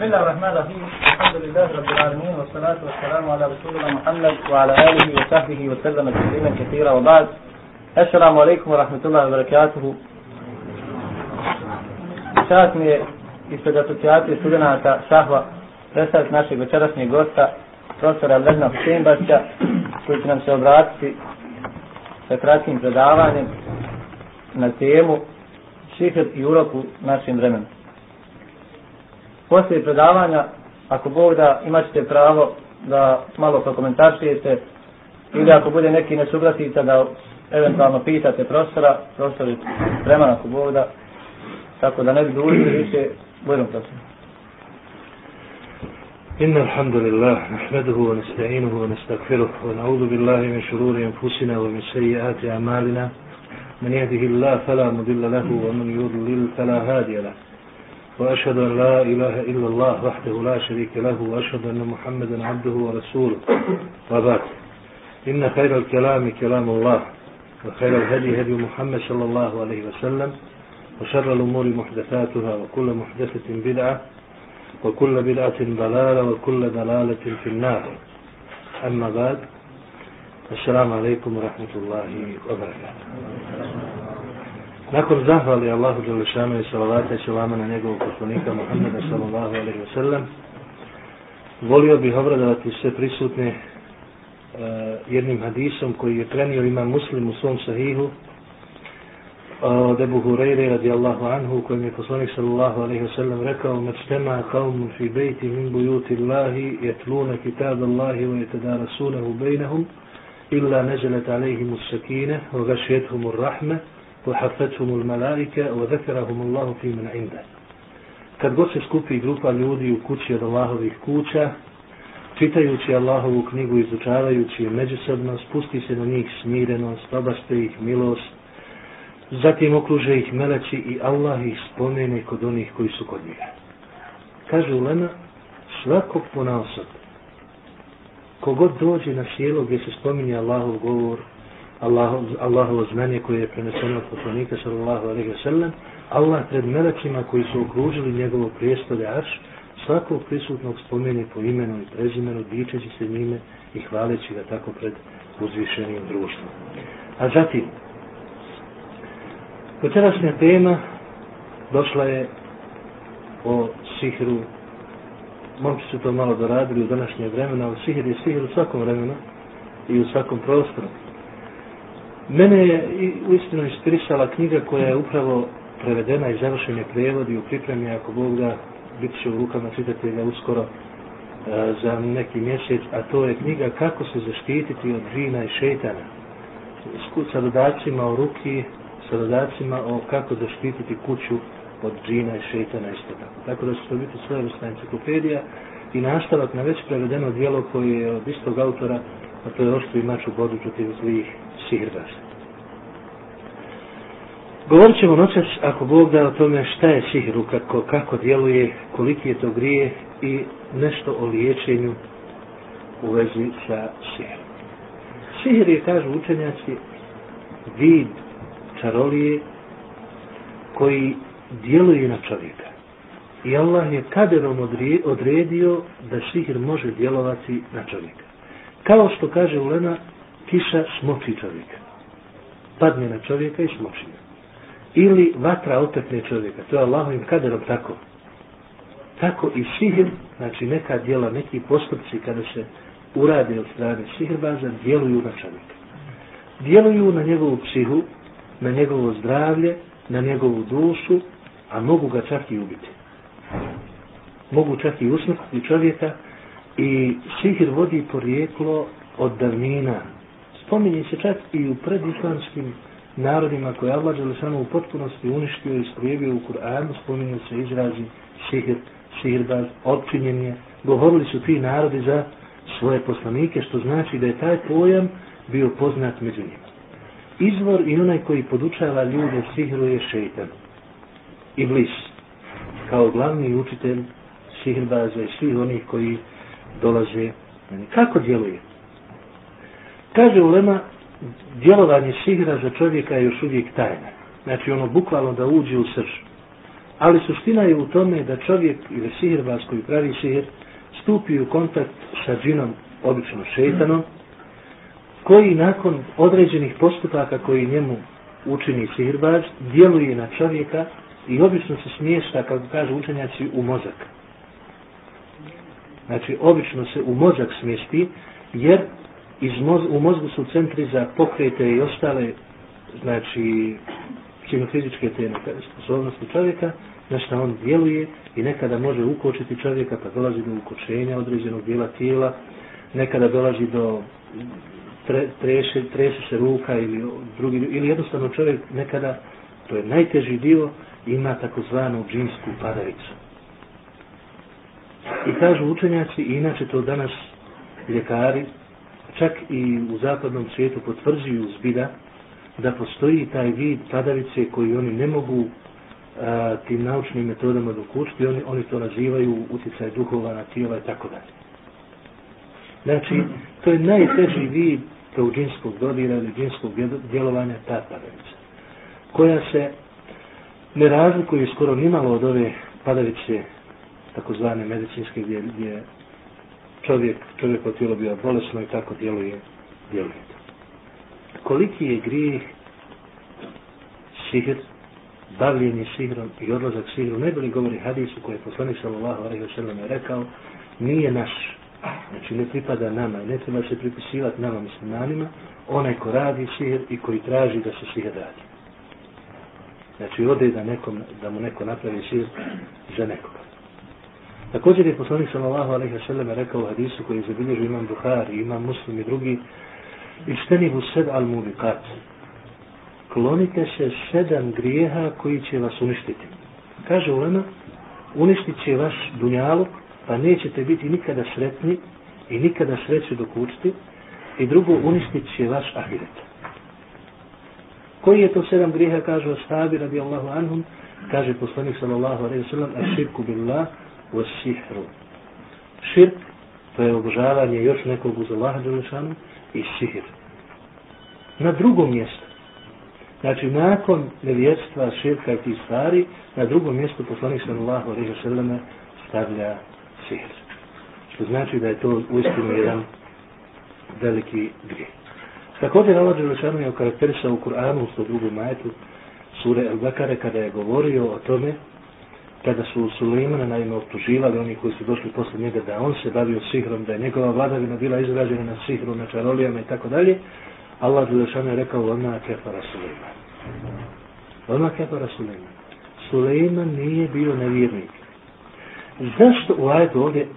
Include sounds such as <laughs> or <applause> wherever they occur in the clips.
بسم الله الرحمن الرحيم الحمد لله رب العالمين والصلاة والسلام على رسولنا محمد وعلى آله وصحبه وسلم تسليما كثيرا وبعد السلام عليكم ورحمة الله وبركاته Čast mi je ispred asocijacije studenta Šahva predstaviti našeg večerašnjeg gosta, profesora Lezna Husembašća, koji će nam se obratiti sa kratkim predavanjem na temu Šihr i urok u našem vremenu. Poslije predavanja, ako Bog da, imat ćete pravo da malo prokomentaršijete ili ako bude neki nesuglasica da eventualno pitate profesora, profesor je spreman ako Bog da, tako da ne bi dužili više, budem profesor. إن الحمد لله نحمده ونستعينه ونستغفره ونعوذ بالله من شرور أنفسنا ومن سيئات أعمالنا من يهده الله فلا مضل له ومن يضلل فلا هادي له وأشهد أن لا إله إلا الله وحده لا شريك له وأشهد أن محمدا عبده ورسوله. وبعد إن خير الكلام كلام الله وخير الهدي هدي محمد صلى الله عليه وسلم وشر الأمور محدثاتها وكل محدثة بدعة وكل بدعة ضلالة وكل ضلالة في النار. أما بعد السلام عليكم ورحمة الله وبركاته. Nakon zahvali Allahu Đelešanu i salavata i salama na njegovog poslanika Muhammeda sallallahu alaihi wa sallam, volio bih obradovati sve prisutne uh, jednim hadisom koji je prenio ima muslim u svom sahihu od Ebu Hureyre radijallahu anhu u je poslanik sallallahu alaihi wa sallam rekao Mačtema qavmun fi bejti min bujuti Allahi jetluna kitab Allahi wa yetadarasunahu bejnahum illa nezelet alaihimu sakine wa gašjethumu rahme وحفتهم الملائكة وذكرهم الله في من عنده kad god se skupi grupa ljudi u kući od Allahovih kuća, čitajući Allahovu knjigu, izučavajući je međusobno, spusti se na njih smirenost, obaste ih milost, zatim okruže ih meleći i Allah ih spomene kod onih koji su kod njega. Kaže Ulema, svakog ponaosob, kogod dođe na sjelo gdje se spominje Allahov govor, Allaho, Allahovo znanje koje je preneseno od poslanika sallallahu alaihi sallam, Allah pred melečima koji su okružili njegovo prijestolje Arš, svakog prisutnog spomeni po imenu i prezimenu, dičeći se njime i hvaleći ga tako pred uzvišenim društvom. A zatim, večerašnja tema došla je o sihru, momci su to malo doradili u današnje vremena, ali sihr je sihr u svakom vremenu i u svakom prostoru. Mene je uistinu ispirisala knjiga koja je upravo prevedena i završen je prevod i u pripremi, ako Bog da, bit će u rukama čitatelja uskoro e, za neki mjesec, a to je knjiga Kako se zaštititi od džina i šeitana. Sa dodacima o ruki, sa dodacima o kako zaštititi kuću od džina i šeitana isto tako. Tako da će to biti svojevrsna enciklopedija i nastavak na već prevedeno dijelo koje je od istog autora, a to je Oštri mač u bodu protiv zlih sihirbaša. Govorit ćemo noćas, ako Bog da o tome šta je sihru, kako, kako djeluje, koliki je to grije i nešto o liječenju u vezi sa sihrom. Sihir je, kažu učenjaci, vid čarolije koji djeluje na čovjeka. I Allah je kaderom odredio da sihir može djelovati na čovjeka. Kao što kaže Ulema, kiša smoči čovjeka. Padne na čovjeka i smoči ga. Ili vatra otekne čovjeka. To je Allahovim kaderom tako. Tako i sihir, znači neka djela, neki postupci kada se urade od strane sihirbaza, djeluju na čovjeka. Djeluju na njegovu psihu, na njegovo zdravlje, na njegovu dušu, a mogu ga čak i ubiti. Mogu čak i usmrtiti čovjeka i sihir vodi porijeklo od davnina. Spominje se čak i u predislamskim narodima koje Allah Đelešanu u potpunosti uništio i sprijevio u Kur'anu, spominje se izrazi sihir, sihirbaz, odčinjen je. Govorili su ti narodi za svoje poslanike, što znači da je taj pojam bio poznat među njima. Izvor i onaj koji podučava ljude sihru je šeitan. Iblis, kao glavni učitelj sihirbaza i svih onih koji dolaze. Kako djeluje? Kaže Ulema, djelovanje sihra za čovjeka je još uvijek tajna. Znači ono bukvalno da uđe u srž. Ali suština je u tome da čovjek ili sihirbaz koji pravi sihir stupi u kontakt sa džinom, obično šeitanom, koji nakon određenih postupaka koji njemu učini sihirbaz, djeluje na čovjeka i obično se smješta, kako kažu učenjaci, u mozak. Znači, obično se u mozak smjesti, jer iz moz, u mozgu su centri za pokrete i ostale, znači, psihofizičke te sposobnosti čovjeka, na što on djeluje i nekada može ukočiti čovjeka pa dolazi do ukočenja određenog dijela tijela, nekada dolazi do tre, treše, treše se ruka ili drugi, ili jednostavno čovjek nekada, to je najteži dio, ima takozvanu džinsku padavicu. I kažu učenjaci, inače to danas ljekari, čak i u zapadnom svijetu potvrđuju zbida, da postoji taj vid padavice koji oni ne mogu a, tim naučnim metodama dokučiti, oni, oni to nazivaju utjecaj duhova na tijela i tako dalje. Znači, to je najteži vid tog džinskog dodira ili džinskog djelovanja ta padavica, koja se ne razlikuje skoro nimalo od ove padavice takozvane medicinske gdje, gdje čovjek, čovjek od tijelo bio bolesno i tako djeluje, djeluje. Koliki je grijeh sihr, bavljenje sihrom i odlazak sihrom, najbolji govori hadisu koji je poslanik sallallahu alaihi wa rekao, nije naš, znači ne pripada nama i ne treba se pripisivati nama muslimanima, onaj ko radi sihr i koji traži da se sihr radi. Znači ode da, nekom, da mu neko napravi sihr za nekoga. Također je poslanik sallallahu alejhi ve sellem rekao u hadisu koji je zabilježio imam Buhari, imam Muslim i drugi Išteni bu sed al mubiqat. Klonite se sedam grijeha koji će vas uništiti. Kaže Ulema, uništit će vaš dunjaluk, pa nećete biti nikada sretni i nikada sreću dok učiti. I drugo, uništit će vaš ahiret. Koji je to sedam grijeha, kažu ashabi radijallahu anhum, kaže poslanik sallallahu alaihi sallam, a širku billah, u sihru. Širk, to je obožavanje još nekog uz Allaha Đelešanu i sihr. Na drugom mjestu, znači nakon nevjerstva, širka i tih stvari, na drugom mjestu poslanik sallallahu alaihi wa stavlja sihr. Što znači da je to uistinu jedan veliki grijeh. Također Allah Đelešanu je okarakterisao u Kur'anu u 102. majetu sure El-Bakare kada je govorio o tome kada su Sulejmana naime optuživali oni koji su došli posle njega da on se bavio sihrom, da je njegova vladavina bila izražena na sihru, na čarolijama i tako dalje, Allah Đelešan je rekao ona kefara Sulejman. Ona kefara Sulejman. Sulejman nije bio nevjernik. Zašto u ajetu ovdje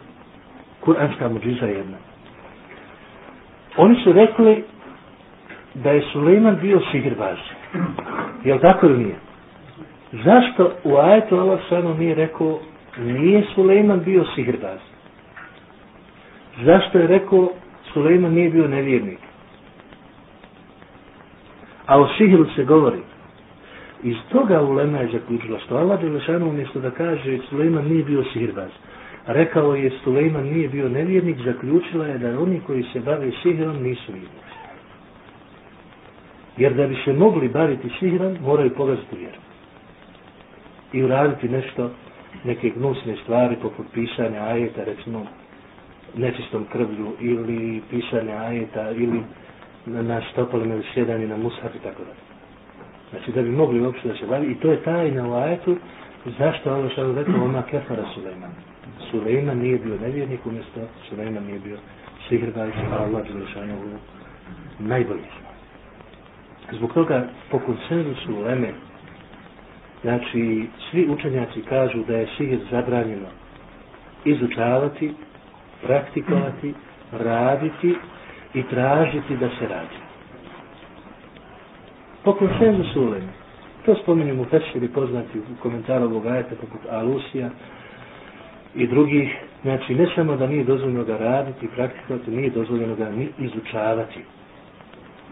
kuranska muđiza jedna? Oni su rekli da je Sulejman bio sihrbaz. Je li tako ili nije? Zašto u ajetu Allah samo nije rekao nije Sulejman bio sihrbaz? Zašto je rekao Sulejman nije bio nevjernik? A o sihru se govori. Iz toga ulema je zaključila što Allah Đelešanu umjesto da kaže Sulejman nije bio sihrbaz. Rekao je Sulejman nije bio nevjernik, zaključila je da oni koji se bave sihrom nisu vjernici. Jer da bi se mogli baviti sihrom, moraju pogaziti vjeru i uraditi nešto, neke gnusne stvari poput pisanja ajeta, recimo nečistom krvlju ili pisanja ajeta ili na, stopalima ili sjedanje na mushaf i tako dalje. Znači da bi mogli uopšte da se bavi i to je tajna u ajetu zašto Allah što rekao ona kefara Sulejman. Sulejman nije bio nevjernik umjesto Sulejman nije bio sihrbajić a Allah Đelešanu najbolji. Zbog toga po konsenzusu Leme Znači, svi učenjaci kažu da je sihr zabranjeno izučavati, praktikovati, raditi i tražiti da se radi. Po konsenzusu ulemi, to spominjem u Fesiri poznati u komentaru ovog ajeta poput Alusija i drugih, znači ne samo da nije dozvoljeno ga raditi i praktikovati, nije dozvoljeno ga ni izučavati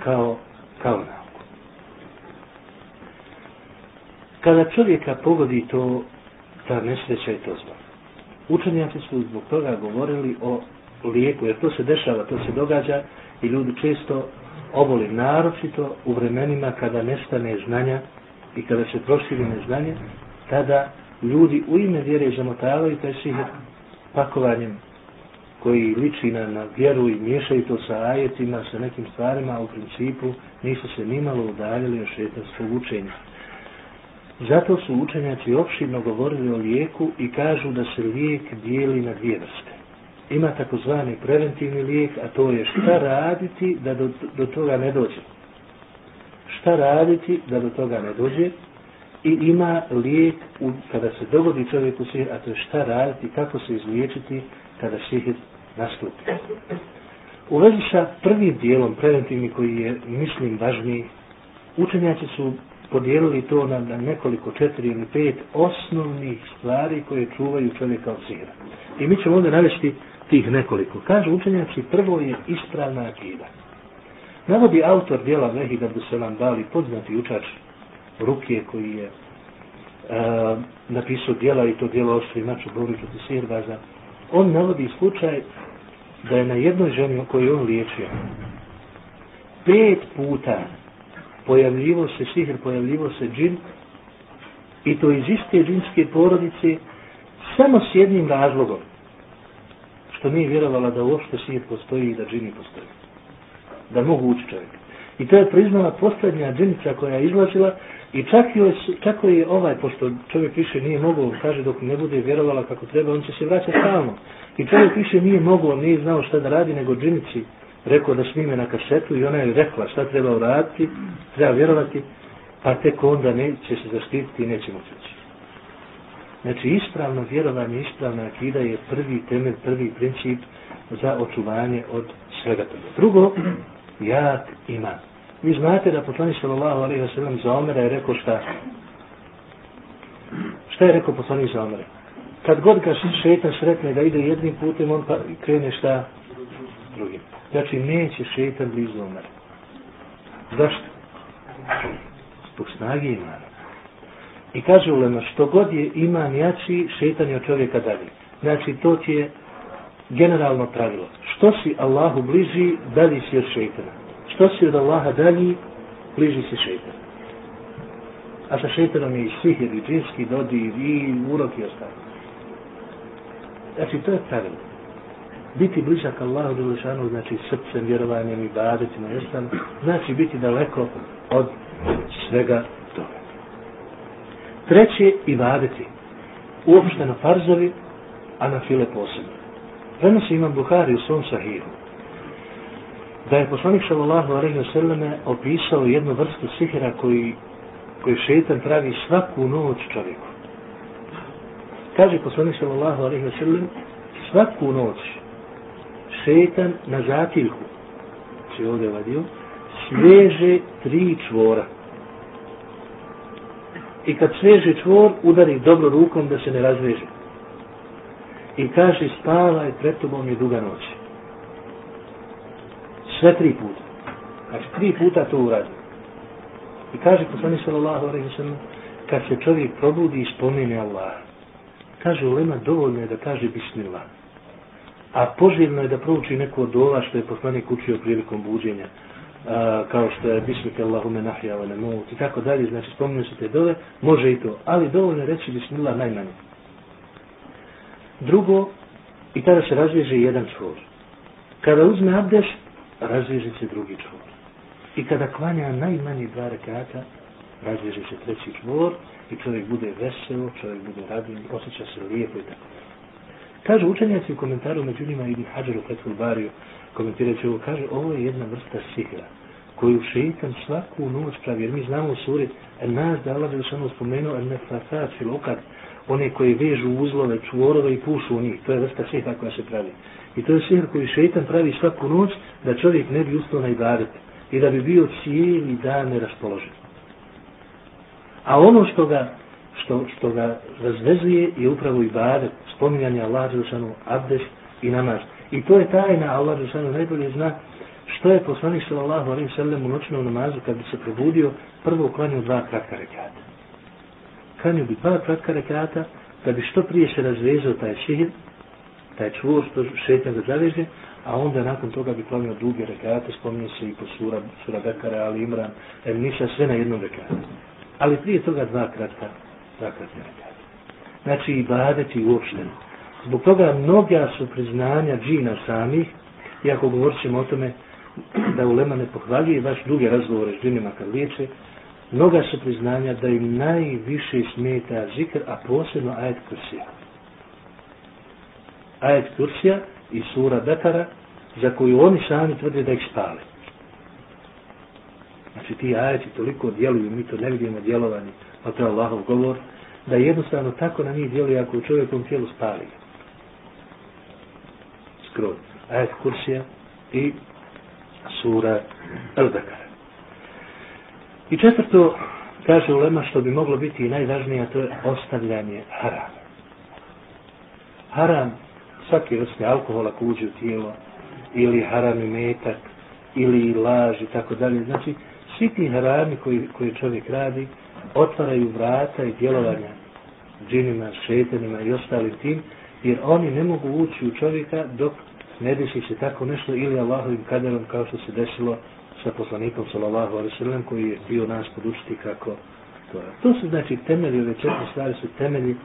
kao, kao nam. Kada čovjeka pogodi to, ta nesreća to zbog. Učenjaci su zbog toga govorili o lijeku, jer to se dešava, to se događa i ljudi često oboli naročito u vremenima kada nestane znanja i kada se proširi neznanje, tada ljudi u ime vjere zamotavaju taj sihr pakovanjem koji liči na, na vjeru i miješaju to sa ajetima, sa nekim stvarima, a u principu nisu se nimalo udaljili od šetanskog učenja. Zato su učenjaci opširno govorili o lijeku i kažu da se lijek dijeli na dvije vrste. Ima takozvani preventivni lijek, a to je šta raditi da do, do toga ne dođe. Šta raditi da do toga ne dođe i ima lijek u, kada se dogodi čovjeku sihr, a to je šta raditi, kako se izliječiti kada sihr nastupi. U vezi sa prvim dijelom preventivni koji je, mislim, važniji, učenjaci su podijelili to na, na nekoliko, četiri ili pet osnovnih stvari koje čuvaju čovjeka od sihra. I mi ćemo ovdje navesti tih nekoliko. Kažu učenjaci, prvo je ispravna akida. Navodi autor dijela Vehid Abduselam Bali, poznati učač Rukije koji je uh, napisao dijela i to dijelo oštri maču borbi protiv sirbaza. On navodi slučaj da je na jednoj ženi o kojoj on liječio pet puta pojavljivo se sihr, pojavljivo se džin i to iz iste džinske porodice samo s jednim razlogom što nije vjerovala da uopšte sihr postoji i da džini postoji. Da mogu ući čovjek. I to je priznala posljednja džinica koja je izlazila i čak je, čak je ovaj, pošto čovjek više nije mogao, kaže dok ne bude vjerovala kako treba, on će se vraćati stalno. I čovjek više nije mogao, nije znao šta da radi, nego džinici rekao da snime na kasetu i ona je rekla šta treba uraditi, treba vjerovati, pa tek onda neće se zaštititi i neće moći ući. Znači, ispravno vjerovanje, ispravna akida je prvi temelj, prvi princip za očuvanje od svega toga. Drugo, jak ima. Vi znate da poslanik sallallahu alejhi ve sellem za Omera je rekao šta? Šta je rekao poslanik za Omera? Kad god ga šetan sretne da ide jednim putem, on pa krene šta? Drugim. Znači, neće šetan blizu Omera. Zašto? Zbog snage imana. I kaže Ulema, što god je iman jači, šetan je od čovjeka dalje. Znači, to ti je generalno pravilo. Što si Allahu bliži, dalje si od šetana. Što si od Allaha dalje, bliži si šetan. A sa šetanom je i sihir, i džinski dodir, i urok i ostalo. Znači, to je pravilo. Biti bližak Allahu Đelešanu znači srcem, vjerovanjem i badetima, jesam, znači biti daleko od svega Treće, ibadeti. Uopšteno farzovi, a na file posebno. Prenosi imam Buhari u svom sahiru. Da je poslanik sallallahu alaihi wa opisao jednu vrstu sihira koji, koji šetan pravi svaku noć čovjeku. Kaže poslanik sallallahu alaihi wa sallam svaku noć šetan na zatilku. Se ovdje vadio sveže tri čvora. I kad sveže čvor udari dobro rukom da se ne razveže. I kaže spavaj pred tobom je duga noć. Sve tri puta. Znači tri puta to uradi. I kaže poslani sallallahu alaihi sallam kad se čovjek probudi i spomene Allah. Kaže ulema dovoljno je da kaže bismillah a poželjno je da prouči neku od ova što je poslanik učio prilikom buđenja a, kao što je bismike Allahume nahja wa nemut i tako dalje, znači spominju se te može i to, ali dovoljno reći bismillah najmanje. Drugo, i tada se razvježe jedan čvor. Kada uzme abdeš, razvježe se drugi čvor. I kada klanja najmanji dva rekata, razvježe se treći čvor i čovjek bude veselo, čovjek bude radin, osjeća se lijepo i tako. Kažu učenjaci u komentaru među njima Ibn Hajar u Fethul Bariju, komentirajući ovo, kaže, ovo je jedna vrsta sihra koju šeitan svaku noć pravi, jer mi znamo u suri, nas da Allah samo spomenuo, en nefasat filokat, one koji vežu uzlove, čvorove i pušu u njih, to je vrsta sihra koja se pravi. I to je sihr koji šeitan pravi svaku noć da čovjek ne bi ustao na ibadet i da bi bio cijeli dan neraspoložen. A ono što ga, što, što ga razvezuje je upravo ibadet, spominjanje Allah, abdest i namaz. I to je tajna, Allah Žešanu najbolje zna što je poslanik sallallahu alaihi sallam u noćnom namazu kad bi se probudio prvo uklanio dva kratka rekata. Klanio bi dva kratka rekata da bi što prije se razvezao taj šihir, taj čvor što šetnja da zaveže, a onda nakon toga bi klanio duge rekate, spominje se i po sura, sura Bekara, ali Imran, Nisa, sve na jednom rekatu. Ali prije toga dva kratka, rekata. znači i badeti uopšteno. Zbog toga mnoga su priznanja džina samih, iako govorit ćemo o tome da ulema ne pohvaljuje baš duge razgovore s džinima kad liječe, mnoga su priznanja da im najviše smeta zikr, a posebno ajet kursija. Ajet kursija i sura Bekara, za koju oni sami tvrde da ih spale. Znači ti ajeti toliko djeluju, mi to ne vidimo djelovanje, a to je Allahov govor, da jednostavno tako na njih djeluje ako u čovjekom tijelu spali. Skroz. Ajet kursija i sura El-Bekara. I četvrto, kaže Ulema, što bi moglo biti i najvažnije, a to je ostavljanje harama. Haram, svaki vrste alkohola ko uđe u tijelo, ili haram i metak, ili laž i tako dalje. Znači, svi ti harami koji, koji čovjek radi, otvaraju vrata i djelovanja džinima, šetanima i ostalim tim, jer oni ne mogu ući u čovjeka dok ne desi se tako nešto ili Allahovim kaderom kao što se desilo sa poslanikom sallallahu alaihi koji je htio nas podučiti kako to je. To su znači temelji, ove četiri stvari su temelji e,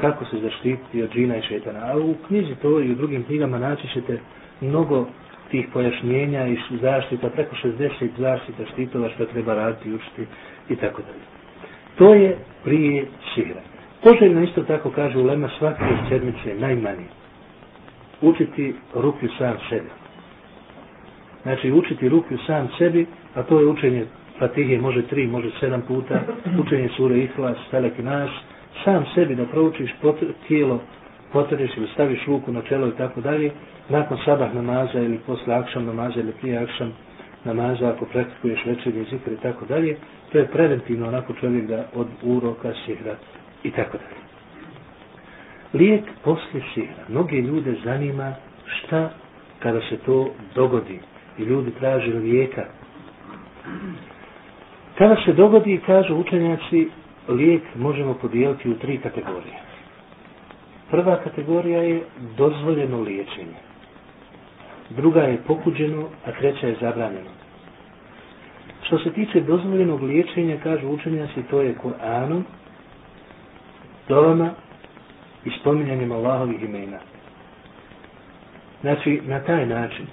kako se zaštiti od džina i šetana. A u knjizi to i u drugim knjigama naći ćete mnogo tih pojašnjenja i zaštita, preko 60 zaštita štitova što treba raditi učiti i tako dalje. To je prije sihra. Poželjno isto tako kaže u Lema svake sedmice najmanje učiti ruku sam sebi. Znači učiti ruku sam sebi, a to je učenje Fatihe, može tri, može sedam puta, učenje sure Ihlas, Nas, sam sebi da proučiš potr tijelo, potreš ili staviš ruku na čelo i tako dalje, nakon sabah namaza ili posle akšam namaza ili prije akšam namaza, ako praktikuješ večernji zikr i tako dalje, to je preventivno onako čovjek da od uroka sihra i tako dalje. Lijek poslije sihra. Mnoge ljude zanima šta kada se to dogodi i ljudi traže lijeka. Kada se dogodi, kažu učenjaci, lijek možemo podijeliti u tri kategorije. Prva kategorija je dozvoljeno liječenje. Druga je pokuđeno, a treća je zabranjeno. Što se tiče dozvoljenog liječenja, kažu učenjaci, to je Kur'anom, dovama i spominjanjem Allahovih imena. Znači, na taj način.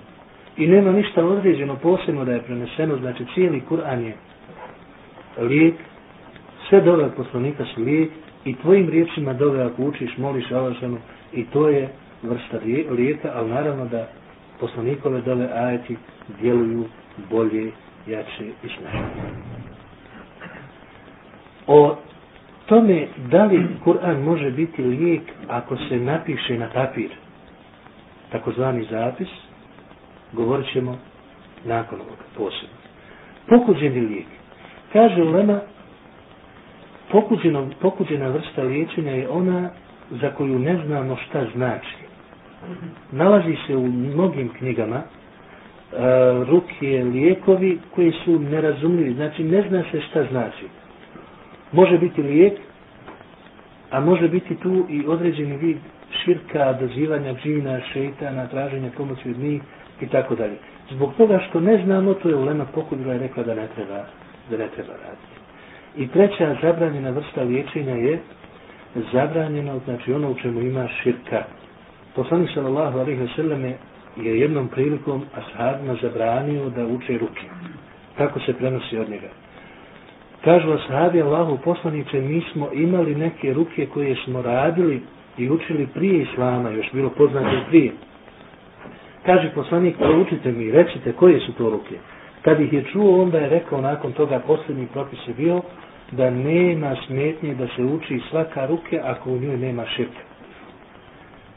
I nema ništa određeno posebno da je preneseno, znači cijeli Kur'an je lijek, sve dove poslanika su lijek i tvojim riječima dove ako učiš, moliš Allahšanu i to je vrsta lijeka, ali naravno da poslanikove dove ajeti djeluju bolje, jače i. O tome da li Kur'an može biti lijek ako se napiše na papir, takozvani zapis, govorit ćemo nakon ovoga posebno. Pokuđeni lijek. Kaže Lema, pokuđena, vrsta liječenja je ona za koju ne znamo šta znači. Nalazi se u mnogim knjigama ruke lijekovi koji su nerazumljivi. Znači ne zna se šta znači. Može biti lijek, a može biti tu i određeni vid širka, dozivanja džina, šeitana, traženja pomoći od njih i tako dalje. Zbog toga što ne znamo, to je Ulema pokudila i rekla da ne treba, da ne treba raditi. I treća zabranjena vrsta liječenja je zabranjeno, znači ono u čemu ima širka. Poslanik sallallahu alaihi wa sallam je jednom prilikom ashabima zabranio da uče ruke. Tako se prenosi od njega. Kažu ashabi Allahu poslaniče, mi smo imali neke ruke koje smo radili i učili prije Islama, još bilo poznato prije. Kaže poslanik, proučite mi, recite koje su to ruke. Kad ih je čuo, onda je rekao nakon toga posljednji propis je bio da nema smetnje da se uči svaka ruke ako u njoj nema širka.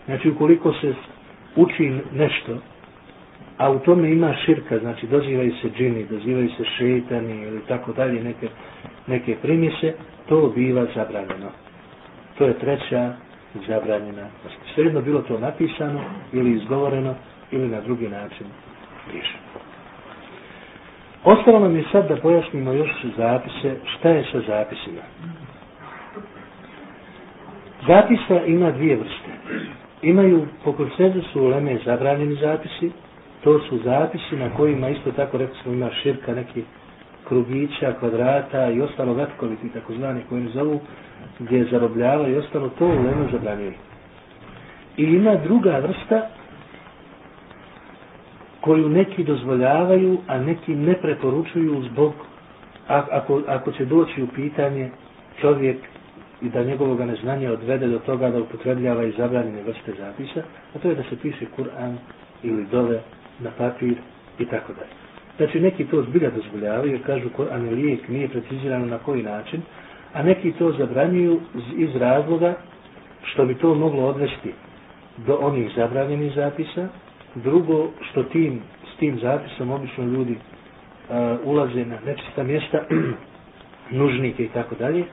Znači, ukoliko se uči nešto, a u tome ima širka, znači dozivaju se džini, dozivaju se šeitani ili tako dalje, neke, neke primjese, to biva zabranjeno. To je treća zabranjena. Svejedno bilo to napisano ili izgovoreno ili na drugi način riješeno. Ostalo nam je sad da pojasnimo još zapise, šta je sa zapisima. Zapisa ima dvije vrste. Imaju po konsenzusu u Leme zabranjeni zapisi, to su zapisi na kojima isto tako rekli smo ima širka neki krugića, kvadrata i ostalo vatkoviti, takozvani koji ne zovu, gdje zarobljavaju i ostalo, to u Lema zabranjuje. I ima druga vrsta koju neki dozvoljavaju, a neki ne preporučuju zbog, ako, ako će doći u pitanje čovjek i da njegovog neznanja odvede do toga da upotrebljava i zabranjene vrste zapisa, a to je da se piše Kur'an ili dole na papir i tako dalje. Znači neki to zbilja dozvoljavaju jer kažu Kur'an je lijek, nije precizirano na koji način, a neki to zabranjuju iz razloga što bi to moglo odvesti do onih zabranjenih zapisa, drugo što tim, s tim zapisom obično ljudi uh, ulaze na nečista mjesta, <clears throat> nužnike i tako dalje,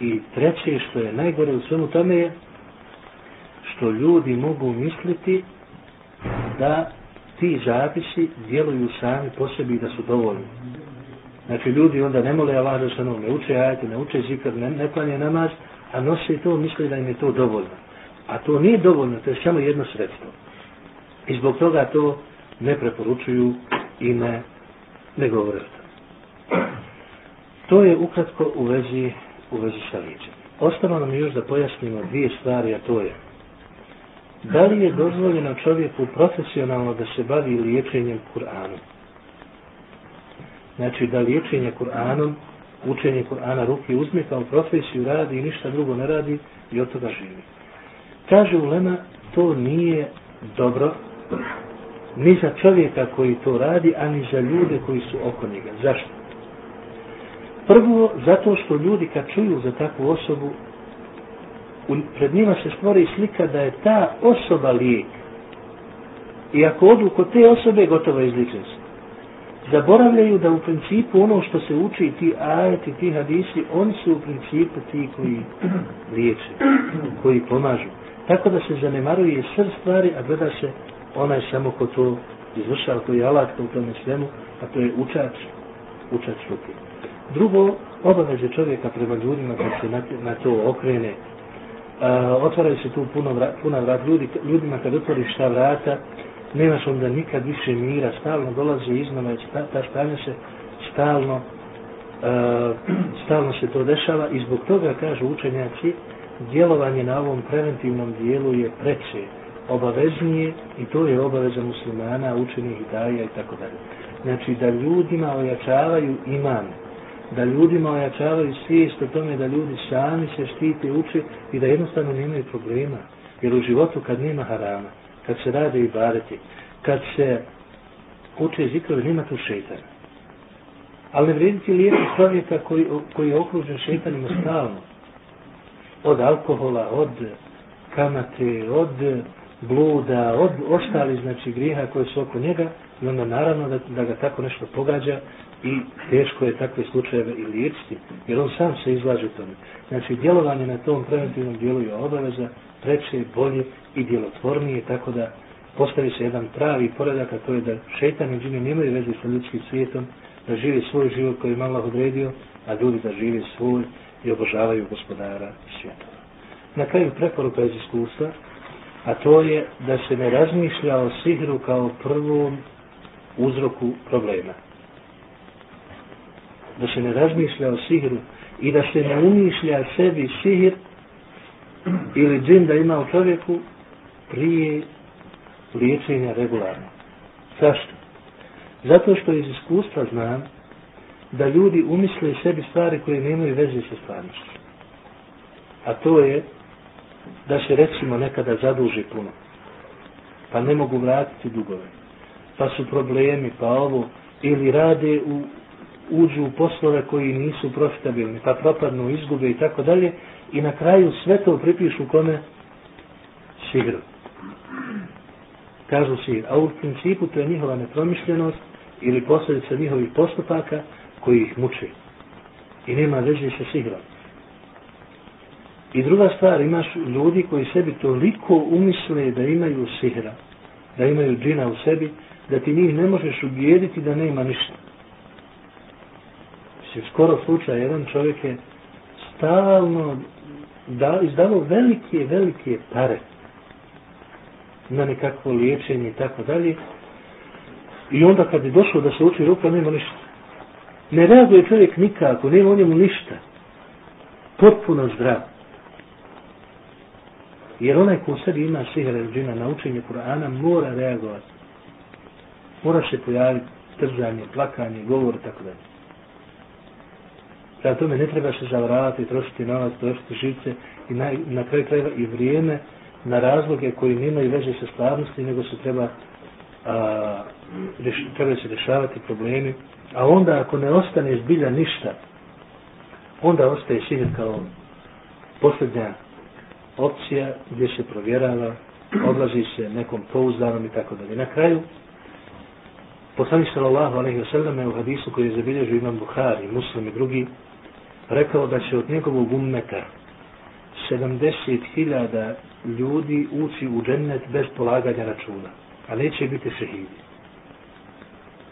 i treće što je najgore u svemu tome je što ljudi mogu misliti da ti zapisi djeluju sami po sebi da su dovoljni. Znači ljudi onda ne mole Allah se ne uče ajte, ne uče zikr, ne, ne klanje namaz, a nose to, misle da im je to dovoljno. A to nije dovoljno, to je samo jedno sredstvo. I zbog toga to ne preporučuju i ne, ne govore o To je ukratko u vezi, u vezi sa. Ostalo nam još da pojasnimo dvije stvari, a to je da li je dozvoljeno čovjeku profesionalno da se bavi liječenjem Kur'anom? Znači da liječenje Kur'anom, učenje Kur'ana ruke uzme kao profesiju radi i ništa drugo ne radi i od toga živi. Kaže Ulema, to nije dobro ni za čovjeka koji to radi, a ni za ljude koji su oko njega. Zašto? Prvo, zato što ljudi kad čuju za takvu osobu, pred njima se stvori slika da je ta osoba lijek. I ako odu kod te osobe, gotovo izličen se. Zaboravljaju da u principu ono što se uči ti ajeti, ti hadisi, oni su u principu ti koji <clears throat> liječe, koji pomažu. Tako da se zanemaruje sve stvari, a gleda se onaj samo ko to izvršava, koji je alatka u tome svemu, a to je učač, učač ruke. Drugo, obaveze čovjeka prema ljudima kad se na, na to okrene, otvaraju se tu puno vrat, puna vrat. Ljudi, ljudima kad otvoriš ta vrata, nemaš onda nikad više mira, stalno dolazi iznova, ta, ta stanja se stalno, uh, stalno se to dešava. I zbog toga, kažu učenjaci, djelovanje na ovom preventivnom dijelu je preče, obaveznije i to je obaveza muslimana, učenih daja i tako dalje. Znači da ljudima ojačavaju iman, da ljudima ojačavaju svijest o tome da ljudi sami se štite, uče i da jednostavno nemaju problema. Jer u životu kad nema harama, kad se rade i bareti, kad se uče zikrovi, nema tu šeitana. Ali ne vrediti lijepi čovjeka koji, koji je okružen šeitanima stalno od alkohola, od kamate, od bluda, od ostali znači grijeha koji su oko njega i onda naravno da, da ga tako nešto pogađa i teško je takve slučajeve i liječiti, jer on sam se izlaže tome. Znači, djelovanje na tom preventivnom dijelu je obaveza, preče, bolje i djelotvornije, tako da postavi se jedan pravi poredak, a to je da šeitan i džini nemaju veze sa ljudskim svijetom, da žive svoj život koji je Allah odredio, a ljudi da žive svoj i obožavaju gospodara svjetova. Na kraju preporuka iz iskustva, a to je da se ne razmišlja o sihru kao prvom uzroku problema. Da se ne razmišlja o sihru i da se ne umišlja sebi sihr ili džin da ima u čovjeku prije liječenja regularno. Zašto? Zato što iz iskustva znam da ljudi umisle sebi stvari koje nemaju veze sa stvarnošću. A to je da se recimo nekada zaduži puno. Pa ne mogu vratiti dugove. Pa su problemi, pa ovo. Ili rade u, uđu u poslove koji nisu profitabilni, pa propadnu, izgube i tako dalje. I na kraju sve to pripišu kome? Sigru. Kažu sigr. A u principu to je njihova nepromišljenost ili posljedica njihovih postupaka koji ih muče. I nema veze sa sigrom. I druga stvar, imaš ljudi koji sebi toliko umisle da imaju sihra, da imaju džina u sebi, da ti njih ne možeš ubijediti da nema ništa. Mislim, skoro slučaj, jedan čovjek je stalno da, izdavao velike, velike pare na nekakvo liječenje i tako dalje. I onda kad je došao da se uči ruka, nema ništa. Ne reaguje čovjek nikako, nema u njemu ništa. Potpuno zdrav. Jer onaj ko u sebi ima sihr džina na učenje Kur'ana mora reagovati. Mora se pojaviti trzanje, plakanje, govor i tako dalje. Prema tome ne treba se zavaravati, trošiti novac, trošiti živce i na, na kraju krajeva i vrijeme na razloge koji nemaju veze sa stvarnosti, nego se treba a, reš, treba se rešavati problemi. A onda ako ne ostane zbilja ništa, onda ostaje sihr kao posljednja opcija gdje se provjerava, odlazi se nekom pouzdanom i tako dalje. Na kraju, poslanik sallallahu alaihi wa sallam u hadisu koji je zabilježio imam Buhari, muslim i drugi, rekao da će od njegovog ummeta 70.000 ljudi ući u džennet bez polaganja računa, a neće biti šehidi.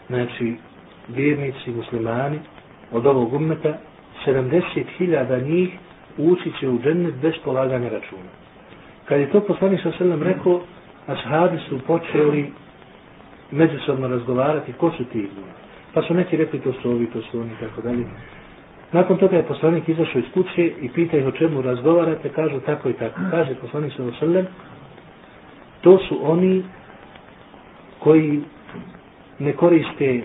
Znači, vjernici, muslimani, od ovog ummeta, 70.000 njih ući će u džennet bez polaganja računa. Kad je to poslanik sa selem rekao, ashabi su počeli međusobno razgovarati ko su ti ljudi. Pa su neki rekli to su ovi, to su oni, tako dalje. Nakon toga je poslanik izašao iz kuće i pita ih o čemu razgovarate, kažu tako i tako. Kaže poslanik sa selem, to su oni koji ne koriste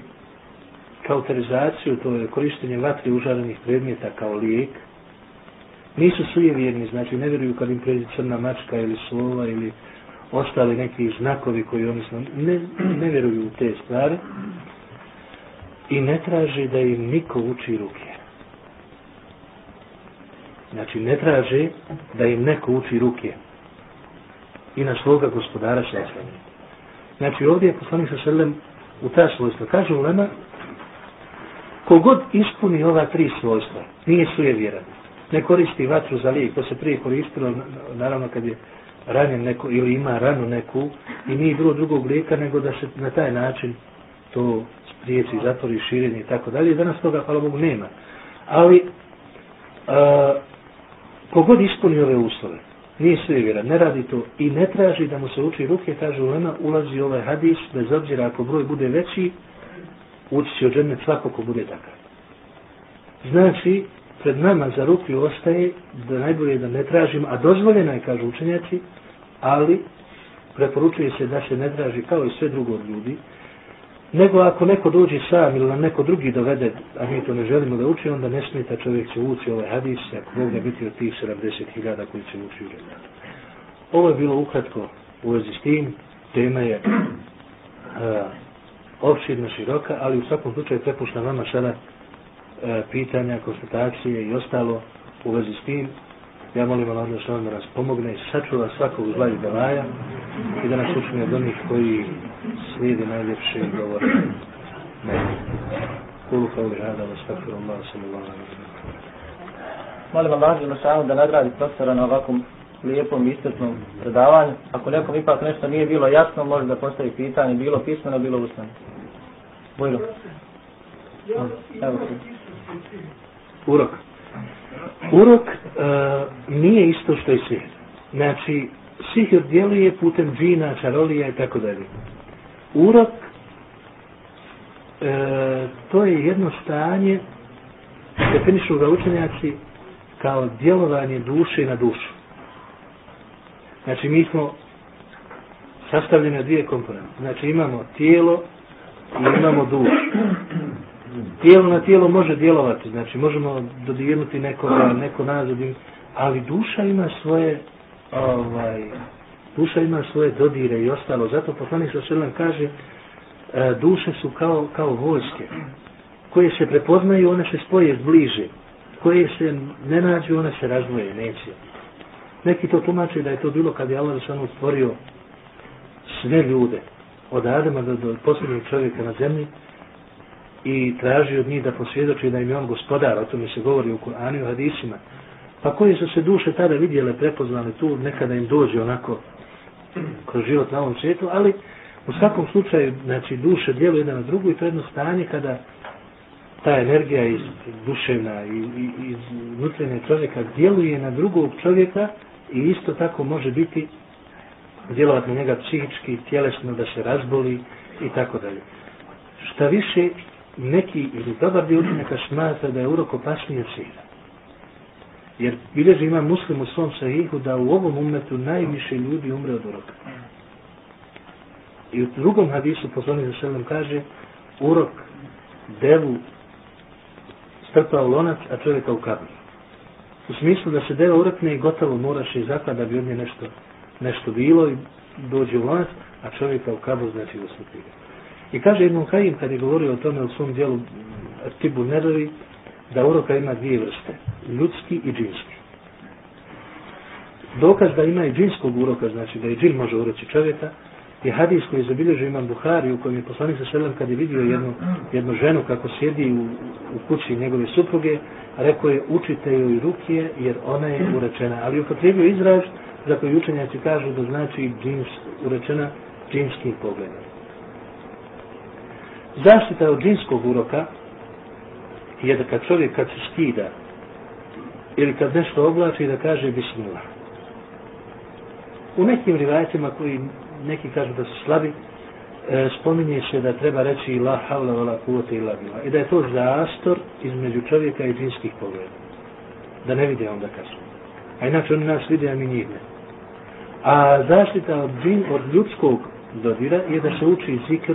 kauterizaciju, to je korištenje vatri užarenih predmeta kao lijek, nisu sujevjerni, znači ne vjeruju kad im pređe crna mačka ili slova ili ostali neki znakovi koji oni ne, ne vjeruju u te stvari i ne traže da im niko uči ruke. Znači ne traže da im neko uči ruke i na svoga gospodara se oslanje. Znači ovdje je poslanik sa sredlem u ta svojstva. Kaže Ulema, kogod ispuni ova tri svojstva, nije sujevjeran ne koristi vatru za lijek, to se prije koristilo, naravno kad je ranjen neko ili ima ranu neku i nije bilo drugog lijeka nego da se na taj način to spriječi, zatvori, širenje i tako dalje. Danas toga, hvala Bogu, nema. Ali, a, kogod ispuni ove uslove, nije sve vjera, ne radi to i ne traži da mu se uči ruke, kaže Ulema, ulazi ovaj hadis, bez obzira ako broj bude veći, ući će od žene svako ko bude takav. Znači, pred nama za ruku ostaje da najbolje da ne tražimo, a dozvoljeno je, kažu učenjaci, ali preporučuje se da se ne traži kao i sve drugo od ljudi, nego ako neko dođe sam ili nam neko drugi dovede, a mi to ne želimo da uči, onda ne smeta čovjek će ući ovaj hadis, ako mogu biti od tih 70.000 koji će ući u džennet. Ovo je bilo ukratko u vezi s tim, tema je uh, opširna, široka, ali u svakom slučaju prepuštam vama sada pitanja, konstatacije i ostalo u vezi s tim. Ja molim Allah da nas pomogne i sačuva svakog zla i belaja i da nas učini od onih koji slijede najljepše i govore. Ne. Kulu kao li rada, vas takfiru Allah, sallallahu Molim Allah Želešanu da nagradi profesora na ovakvom lijepom istetnom predavanju. Ako nekom ipak nešto nije bilo jasno, može da postavi pitanje, bilo pismeno, bilo ustano. Bojno. Evo. Urok. Urok uh, nije isto što je sihr. Znači, sihr djeluje putem džina, čarolija i tako dalje. Urok uh, to je jedno stanje definišu ga učenjaci kao djelovanje duše na dušu. Znači, mi smo sastavljeni od dvije komponente. Znači, imamo tijelo i imamo dušu tijelo na tijelo može djelovati, znači možemo dodirnuti nekoga, neko nazad, ali duša ima svoje, ovaj, duša ima svoje dodire i ostalo. Zato poslanik sa sredom kaže, e, duše su kao, kao vojske, koje se prepoznaju, one se spoje bliže, koje se ne nađu, one se razdvoje, neće. Neki to tumače da je to bilo kad je Allah samo stvorio sve ljude, od Adama do, do posljednjeg čovjeka na zemlji, i traži od njih da posvjedoči da im je on gospodar, o tome se govori u Kur'anu i u hadisima. Pa koji su se duše tada vidjele, prepoznali tu, nekada im dođe onako kroz život na ovom svijetu, ali u svakom slučaju, znači, duše djeluju jedna na drugu i to je jedno stanje kada ta energija iz duševna i iz nutrene čovjeka djeluje na drugog čovjeka i isto tako može biti djelovati na njega psihički, tjelesno, da se razboli i tako dalje. Šta više, neki ili dobar dio učenjaka smatra da je urok opasniji od sihra. Jer bilježi ima muslim u svom sahihu da u ovom umetu najviše ljudi umre od uroka. I u drugom hadisu poslanik za selem kaže urok devu strpao lonac, a čovjeka u kabur. U smislu da se deva urakne i gotovo moraš i zakla da bi od nje nešto, nešto bilo i dođe u lonac, a čovjeka u kabur znači uslupi. I kaže jednom Kajim kad je govorio o tome u svom dijelu Tibu Nedovi, da uroka ima dvije vrste, ljudski i džinski. Dokaz da ima i džinskog uroka, znači da i džin može uroći čovjeka, je hadis koji je zabilježio imam Buhari u kojem je poslanik sa selem kad je vidio jednu, jednu ženu kako sjedi u, u kući njegove supruge, rekao je učite joj rukije jer ona je urečena. Ali upotrebio izraz za koji učenjaci kažu da znači džins, urečena džinskim pogledom. Zaštita od džinskog uroka je da kad čovjek kad se skida ili kad nešto oblači da kaže bismillah. U nekim rivajetima koji neki kažu da su slabi, e, spominje se da treba reći la havla vala kuvote ila bila. I da je to zastor između čovjeka i džinskih pogleda. Da ne vide onda kažu. A inače oni nas vide, a mi njih ne. A zaštita od, džin, od ljudskog dodira je da se uči zikr,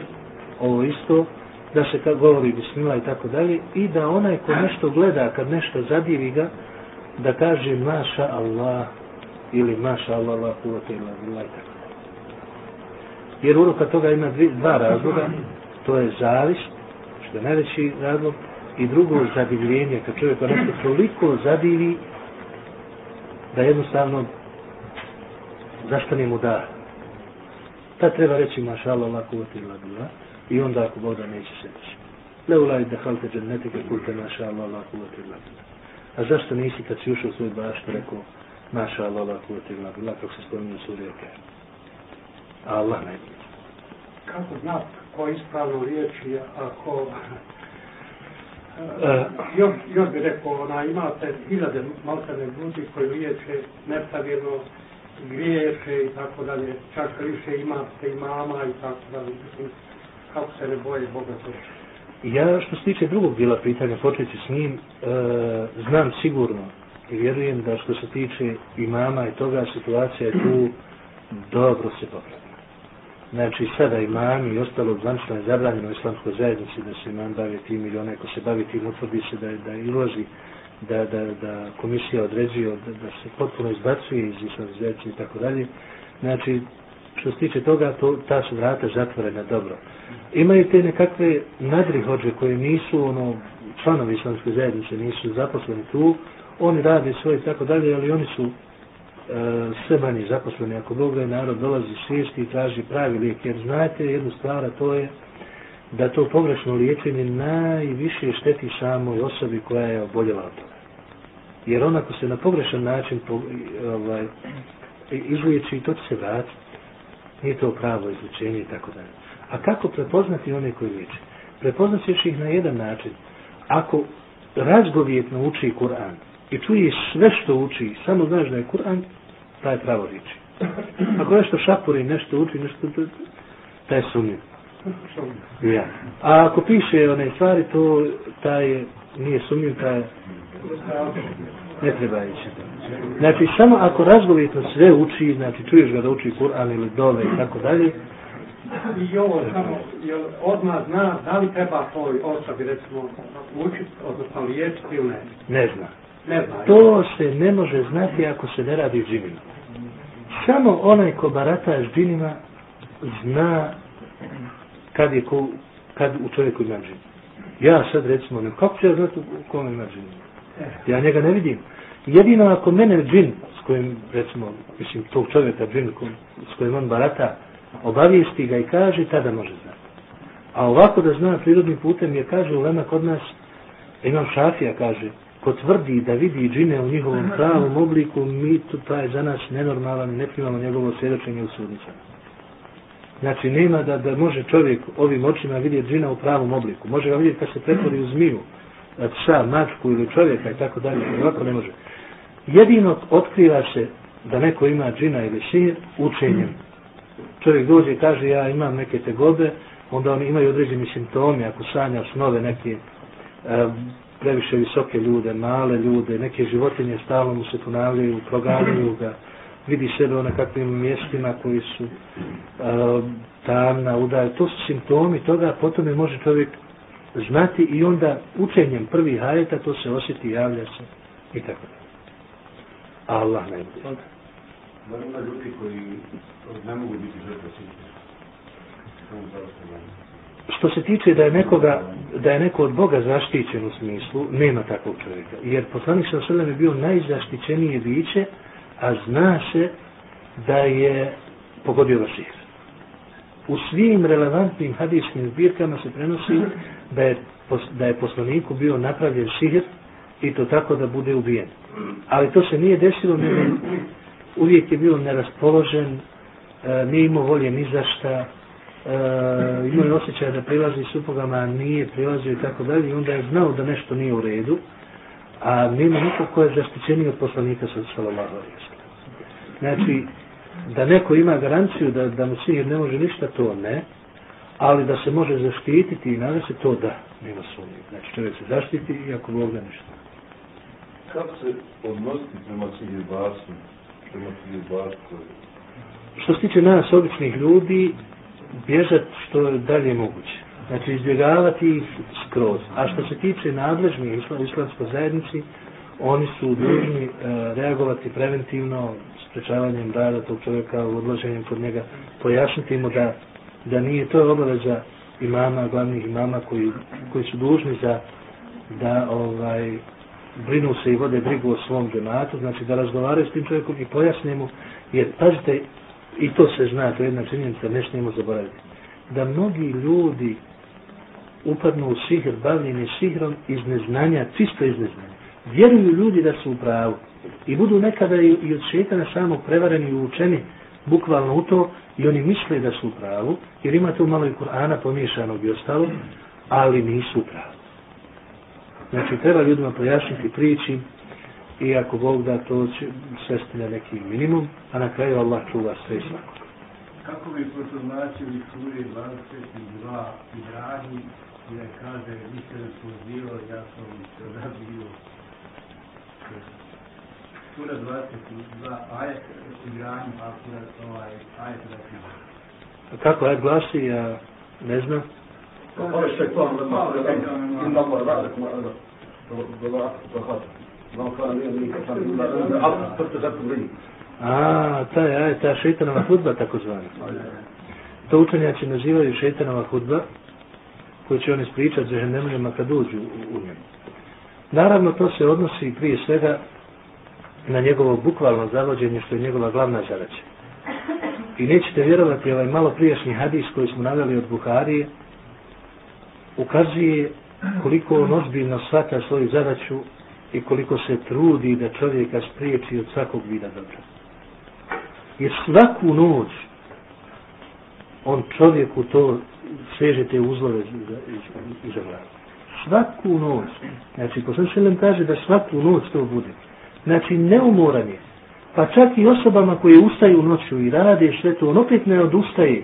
ovo isto, da se kad govori bismila i tako dalje, i da onaj ko nešto gleda, kad nešto zadivi ga, da kaže maša Allah ili maša Allah, i tako Jer uroka toga ima dva razloga. To je zavis, što je najveći razlog, i drugo zadivljenje, kad čovjek nešto toliko zadivi, da jednostavno zastane mu da. Ta treba reći maša Allah, bila, i onda ako Boga neće se reći. Ne ulaj da halte džennetike kulte maša Allah, lako uvati bila. A zašto nisi kad si ušao u svoj bašt rekao maša Allah, lako uvati bila, kako se spominje surije kaže. Allah najbolji. Kako znat ko ispravno riječi, ako... Još, još bi rekao, ona, imate hiljade malkane ljudi koji liječe nepravjerno, griješe i tako dalje, čak više imate imama i tako dalje. Kako se ne boje Boga to? Ja što se tiče drugog dijela pitanja, počeći s njim, e, znam sigurno i vjerujem da što se tiče imama i toga, situacija je tu dobro se popravila. Znači, sada imam i ostalo zvančno je zabranjeno islamskoj zajednici da se imam bavi tim ili onaj ko se bavi tim utvrdi se da, da ilozi, da, da, da komisija određuje, da, da se potpuno izbacuje iz islamske zajednice i tako dalje. Znači, što se tiče toga, to, ta su vrata zatvorena dobro. Imaju te nekakve nadrihođe koje nisu ono, članovi islamske zajednice, nisu zaposleni tu, oni rade svoje i tako dalje, ali oni su E, sve manje zaposleni, ako Bog je narod dolazi svijesti i traži pravi lijek, jer znate jednu stvar, a to je da to pogrešno liječenje najviše šteti samoj osobi koja je oboljela od toga. Jer onako se na pogrešan način ovaj, izliječi to će se vrati, nije to pravo izličenje i tako dalje. A kako prepoznati one koji liječe? Prepoznat ćeš ih na jedan način. Ako razgovjetno uči Kur'an i čuješ sve što uči, samo znaš da je Kur'an, taj pravo riči. Ako nešto šapuri, nešto uči, nešto to, taj sumnju. Ja. A ako piše one stvari, to taj nije sumnju, taj ne treba ići. Znači, samo ako razgovjetno sve uči, znači čuješ ga da uči Kur'an ili dole i tako dalje, I ovo samo, jel odmah zna da li treba toj osobi, recimo, učiti, odnosno liječiti ili ne? Ne zna. Ne zna. To se ne može znati ako se ne radi živima. Samo onaj ko barata s džinima zna kad je ko, kad u čovjeku ima džin. Ja sad recimo, ne, kako ću ja znati u kome ima džin? Ja njega ne vidim. Jedino ako mene džin, s kojim, recimo, mislim, tog čovjeka džin s kojim on barata, obavijesti ga i kaže, tada može znati. A ovako da zna prirodnim putem je kaže Lema kod nas, imam šafija, kaže, ko tvrdi da vidi džine u njihovom pravom obliku, mi to taj za nas nenormalan, ne primamo njegovo svjedočenje u sudnicama. Znači, nema da, da može čovjek ovim očima vidjeti džina u pravom obliku. Može ga vidjeti kad se pretvori u zmiju, psa, mačku ili čovjeka i tako dalje. Ovako ne može. Jedino otkriva se da neko ima džina ili sir učenjem. Čovjek dođe i kaže ja imam neke tegobe, onda oni imaju određeni simptomi, ako sanja snove neke e, previše visoke ljude, male ljude, neke životinje stalno mu se ponavljaju, proganjaju ga, vidi sebe na kakvim mjestima koji su e, tamna, udaj. To su simptomi toga, potom je može čovjek znati i onda učenjem prvih hajeta to se osjeti, javlja se i tako. Allah bude. Da ima ljudi koji ne mogu biti žrtve Što se tiče da je nekoga, da je neko od Boga zaštićen u smislu, nema takvog čovjeka. Jer poslanik sa je bio najzaštićenije biće, a zna se da je pogodio vasir. U svim relevantnim hadijskim zbirkama se prenosi da je, da je poslaniku bio napravljen sihir i to tako da bude ubijen. Ali to se nije desilo, nego uvijek je bio neraspoložen, e, nije imao volje ni za šta, e, imao je osjećaj da prilazi suprugama, a nije prilazio i tako dalje, i onda je znao da nešto nije u redu, a nema niko ko je zaštićeniji od poslanika sa sallallahu Znači, da neko ima garanciju da, da mu sihir ne može ništa, to ne, ali da se može zaštititi i nada se to da, nema sumnje. Znači, čovjek se zaštiti i ako Bog da ništa. Kako se odnositi prema sihirbarstvu? Prema sihirbarstvu? Što se tiče nas, običnih ljudi, bježat što je dalje moguće. Znači, izbjegavati ih skroz. A što se tiče nadležnih u islamskoj zajednici, oni su dužni e, reagovati preventivno, sprečavanjem rada tog čovjeka, odlaženjem kod njega, pojasniti mu da, da nije to obaveza imama, glavnih imama koji, koji su dužni za da ovaj brinu se i vode brigu o svom džematu, znači da razgovaraju s tim čovjekom i pojasne mu, jer pazite, i to se zna, to je jedna činjenica, ne smijemo zaboraviti, da mnogi ljudi upadnu u sihr, bavljenje sihrom iz neznanja, čisto iz neznanja. Vjeruju ljudi da su u pravu i budu nekada i, od šetana samo prevareni i učeni bukvalno u to i oni misle da su u pravu, jer ima tu malo i Kur'ana pomiješanog i ostalo, ali nisu u pravu. Znači, treba ljudima pojašniti priči i ako Bog da to će svesti na neki minimum, a na kraju Allah čuva sve svakog. Kako bi protumačili suri 22 Ibrahim gdje kaže, vi ste me pozivao, ja sam se odabio. Sura 22, ajet, igranju, a ovaj, ajet A kako ajet glasi, ja ne znam. Ovo je šektan, inna to, radakum, radakum, a, taj ajet, ta šeitanova hudba takozvana. To učenjaci nazivaju šeitanova hudba koju će oni spričati za ženemljama kad uđu u njemu. Naravno, to se odnosi prije svega na njegovo bukvalno zavođenje, što je njegova glavna zadaća. I nećete vjerovati ovaj malo prijašnji hadis koji smo naveli od Buharije, ukazuje koliko on ozbiljno shvata svoju zadaću i koliko se trudi da čovjeka spriječi od svakog vida dobra. Jer svaku noć on čovjeku to sveže te uzlove iza. Svaku noć. Znači, poslanšelem kaže da svaku noć to bude. Znači, neumoran je. Pa čak i osobama koje ustaju noću i rade sve to, on opet ne odustaje.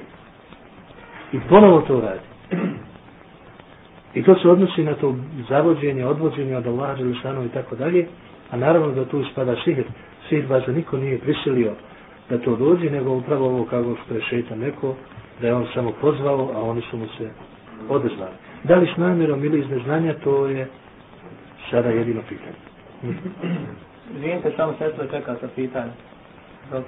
I ponovo to radi. I to se odnosi na to zavođenje, odvođenje od Allaha Đelešanu i tako dalje, a naravno da tu ispada sihr. Sihr vas niko nije prisilio da to dođe, nego upravo ovo kako što je šetan neko, da je on samo pozvao, a oni su mu se odezvali. Da li s namjerom ili iz neznanja, to je sada jedino pitanje. Izvinite, samo sestro čeka sa pitanje. Dobro.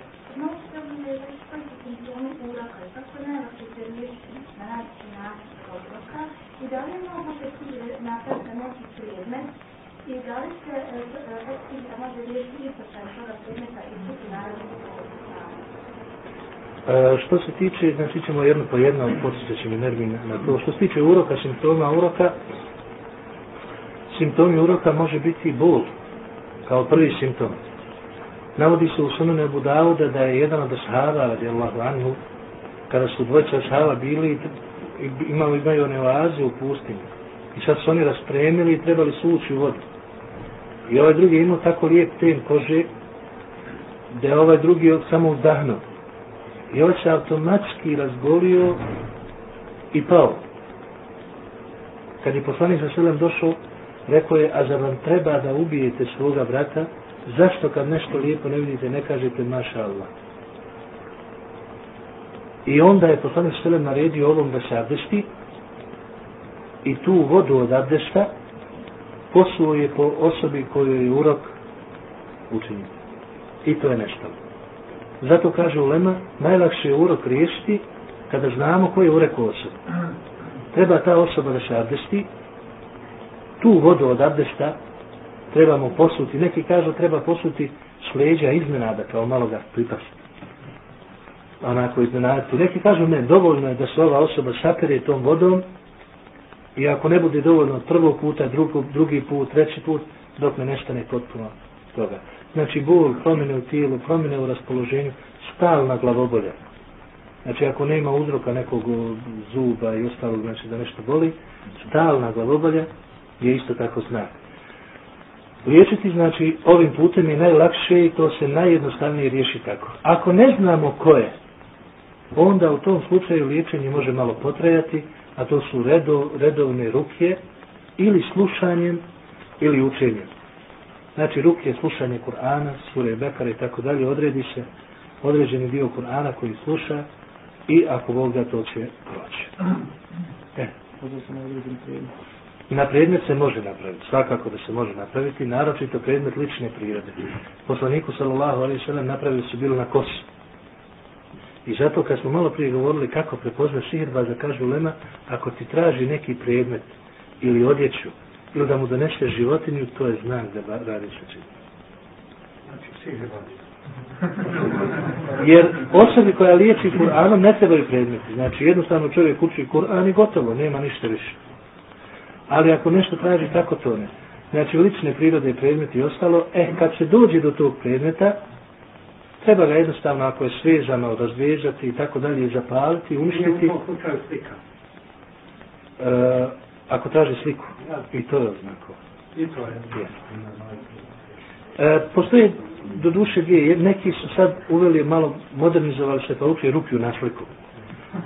i da li je moguće napraviti neki predmet i da li se eksplicita može riješiti istočan toga predmeta i suti naravno E, što se tiče, znači ćemo jedno po jedno, podsjećat ćemo Nermin na to. Što se tiče uroka, simptoma uroka, simptomi uroka može biti bol, kao prvi simptom. Navodi se u sunane Abu Dauda da je jedan od ashaba, radijallahu anhu, kada su dvojca ashaba bili imali, imaju one oaze u pustinju. I sad su oni raspremili i trebali su ući u vodu. I ovaj drugi imao tako lijep ten kože, da je ovaj drugi samo udahnuo. I ovaj se automatski razgolio i pao. Kad je poslanik sa selem došao, rekao je, a zar vam treba da ubijete svoga brata, zašto kad nešto lijepo ne vidite, ne kažete maša Allah. I onda je poslanik sa selem naredio ovom da se abdesti i tu vodu od abdesta posuo je po osobi koju je urok učinio. I to je nešto. Zato kaže Ulema, najlakše je urok riješiti kada znamo ko je urek osoba. Treba ta osoba da se abdesti, tu vodu od abdesta trebamo posuti. Neki kažu treba posuti s leđa iznenada, kao malo ga. Onako iznenaditi. Neki kažu ne, dovoljno je da se ova osoba sapere tom vodom i ako ne bude dovoljno prvog puta, drugi put, treći put, dok ne nestane potpuno toga. Znači, bol, promjene u tijelu, promjene u raspoloženju, stalna glavobolja. Znači, ako nema uzroka nekog zuba i ostalog, znači da nešto boli, stalna glavobolja je isto tako znak. Liječiti, znači, ovim putem je najlakše i to se najjednostavnije riješi tako. Ako ne znamo ko je, onda u tom slučaju liječenje može malo potrajati, a to su redo, redovne ruke ili slušanjem ili učenjem. Znači ruke, slušanje Kur'ana, sure Bekara i tako dalje, odredi se određeni dio Kur'ana koji sluša i ako Bog da to će proći. E. Na predmet se može napraviti, svakako da se može napraviti, naročito predmet lične prirode. Poslaniku sallallahu alaihi sallam napravili su bilo na kosu. I zato kad smo malo prije govorili kako prepozna sihirba, da kaže Lema, ako ti traži neki predmet ili odjeću, ili da mu donese životinju, to je znak da radi čim. Znači. Jer osobi koja liječi Kur'anom ne trebaju predmeti. Znači jednostavno čovjek uči Kur'an i gotovo, nema ništa više. Ali ako nešto traži, tako to ne. Znači lične prirode predmeti i ostalo, e, kad se dođe do tog predmeta, treba ga jednostavno, ako je svezano, razvezati i tako dalje, zapaliti, uništiti. E, ako traži sliku. I to je oznako. I to je. E, postoji do duše dvije, neki su sad uveli malo modernizovali se pa uči ruke na sliku.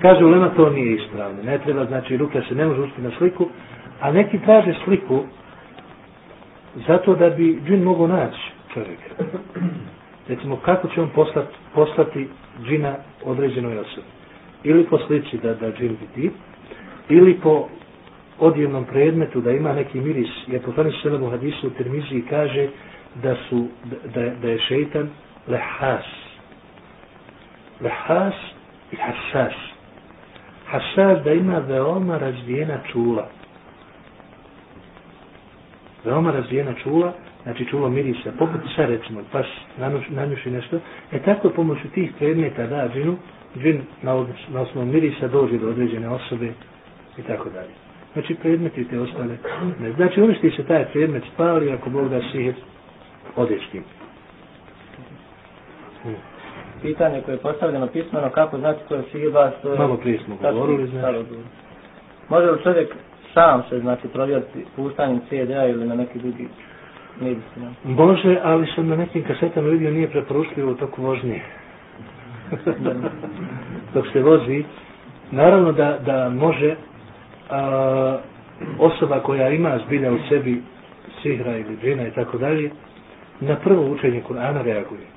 Kaže Ulema to nije ispravno. Ne treba, znači ruka se ne može učiti na sliku, a neki traže sliku zato da bi džin mogu naći čovjeka. Recimo, kako će on poslati, poslati džina određenoj osobi? Ili po slici da, da džin vidi, ili po odjevnom predmetu da ima neki miris, jer poslanik u hadisu u Tirmiziji kaže da su, da, da je šeitan lehas. Lehas i hasas. Hasas da ima veoma razvijena čula. Veoma razvijena čula, znači čulo mirisa, poput sa recimo, pas nanjuši nešto, e tako pomoću tih predmeta da džinu, džin na, na osnovu mirisa dođe do određene osobe i tako dalje. Znači predmeti te ostale. Ne. Znači uništi se taj predmet, spali ako Bog da sihir. Hmm. Pitanje koje je postavljeno pismeno, kako znati ko je sihirbaš, to je... Malo prije smo govorili, znači. Može li čovjek sam se, znači, provjeriti puštanjem CD-a ili na neki drugi medicina? Može, ali sam na nekim kasetama vidio nije preporušljivo toku vožnje. <laughs> Dok se vozi, naravno da, da može a, osoba koja ima zbilja u sebi sihra ili džina i tako dalje, na prvo učenje Kur'ana reaguje.